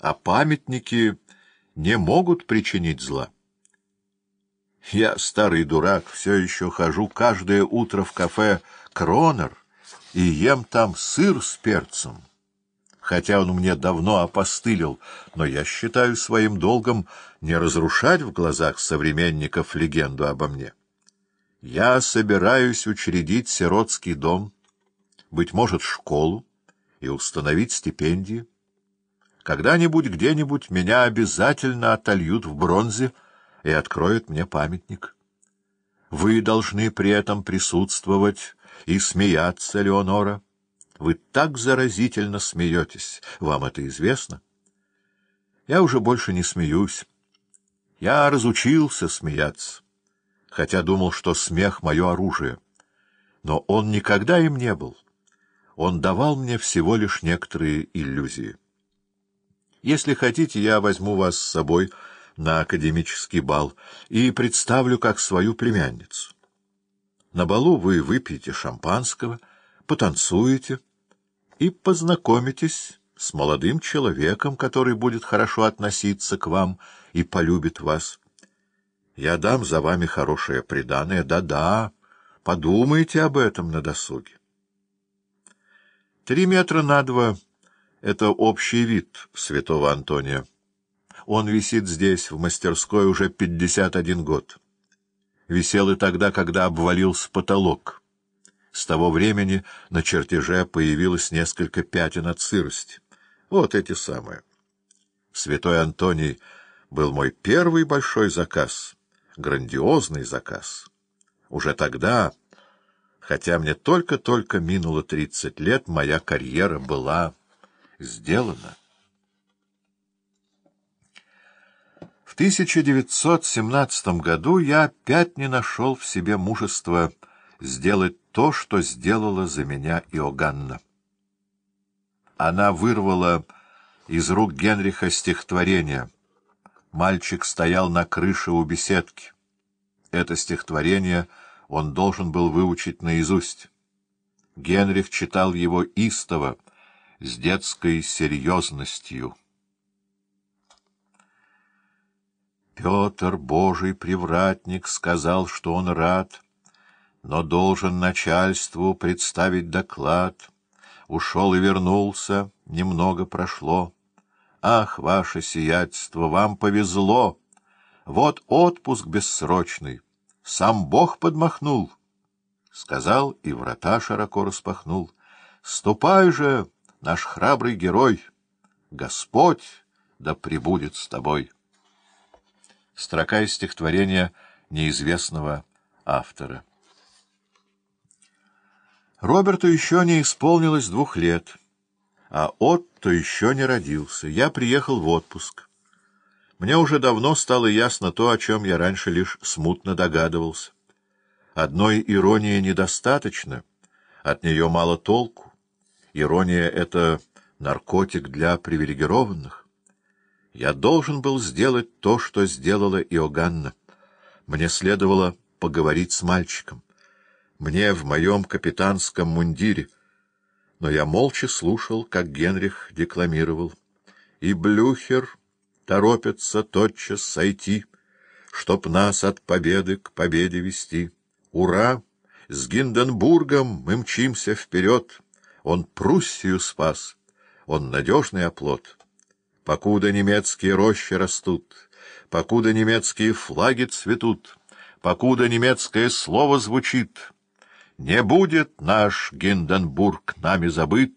а памятники не могут причинить зла. Я, старый дурак, все еще хожу каждое утро в кафе «Кронер» и ем там сыр с перцем. Хотя он мне давно опостылил, но я считаю своим долгом не разрушать в глазах современников легенду обо мне. Я собираюсь учредить сиротский дом, быть может, школу, и установить стипендии. Когда-нибудь где-нибудь меня обязательно отольют в бронзе и откроют мне памятник. Вы должны при этом присутствовать и смеяться, Леонора. Вы так заразительно смеетесь. Вам это известно? Я уже больше не смеюсь. Я разучился смеяться, хотя думал, что смех — мое оружие. Но он никогда им не был. Он давал мне всего лишь некоторые иллюзии. Если хотите, я возьму вас с собой на академический бал и представлю как свою племянницу. На балу вы выпьете шампанского, потанцуете и познакомитесь с молодым человеком, который будет хорошо относиться к вам и полюбит вас. Я дам за вами хорошее преданное, да-да, подумайте об этом на досуге. Три метра на два — это общий вид святого Антония. Он висит здесь, в мастерской, уже пятьдесят один год. Висел и тогда, когда обвалился потолок. С того времени на чертеже появилось несколько пятен от сырости. Вот эти самые. Святой Антоний был мой первый большой заказ, грандиозный заказ. Уже тогда, хотя мне только-только минуло тридцать лет, моя карьера была сделана. В 1917 году я опять не нашел в себе мужества сделать то, что сделала за меня Иоганна. Она вырвала из рук Генриха стихотворение. Мальчик стоял на крыше у беседки. Это стихотворение он должен был выучить наизусть. Генрих читал его истово, с детской серьезностью. Петр, Божий привратник, сказал, что он рад, но должен начальству представить доклад — ушел и вернулся, немного прошло. Ах, ваше сиятельство, вам повезло! Вот отпуск бессрочный, сам Бог подмахнул. Сказал, и врата широко распахнул. Ступай же, наш храбрый герой, Господь да пребудет с тобой. Строка из стихотворения неизвестного автора. Роберту еще не исполнилось двух лет, а Отто еще не родился. Я приехал в отпуск. Мне уже давно стало ясно то, о чем я раньше лишь смутно догадывался. Одной иронии недостаточно, от нее мало толку. Ирония — это наркотик для привилегированных. Я должен был сделать то, что сделала Иоганна. Мне следовало поговорить с мальчиком мне в моем капитанском мундире, но я молча слушал, как Генрих декламировал. И Блюхер торопится тотчас сойти, чтоб нас от победы к победе вести. Ура! С Гинденбургом мы мчимся вперед. Он Пруссию спас, он надежный оплот. Покуда немецкие рощи растут, покуда немецкие флаги цветут, покуда немецкое слово звучит — не будет наш Гинденбург нами забыт.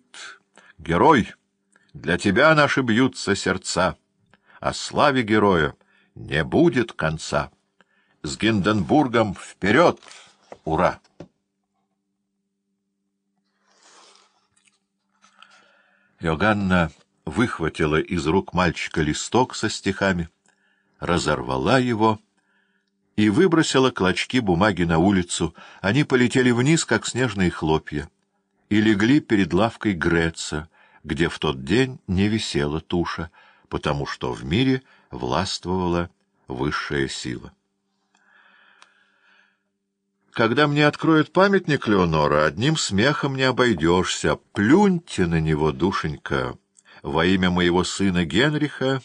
Герой, для тебя наши бьются сердца, а славе героя не будет конца. С Гинденбургом вперед! Ура! Йоганна выхватила из рук мальчика листок со стихами, разорвала его — и выбросила клочки бумаги на улицу. Они полетели вниз, как снежные хлопья, и легли перед лавкой Греца, где в тот день не висела туша, потому что в мире властвовала высшая сила. Когда мне откроют памятник Леонора, одним смехом не обойдешься. Плюньте на него, душенька. во имя моего сына Генриха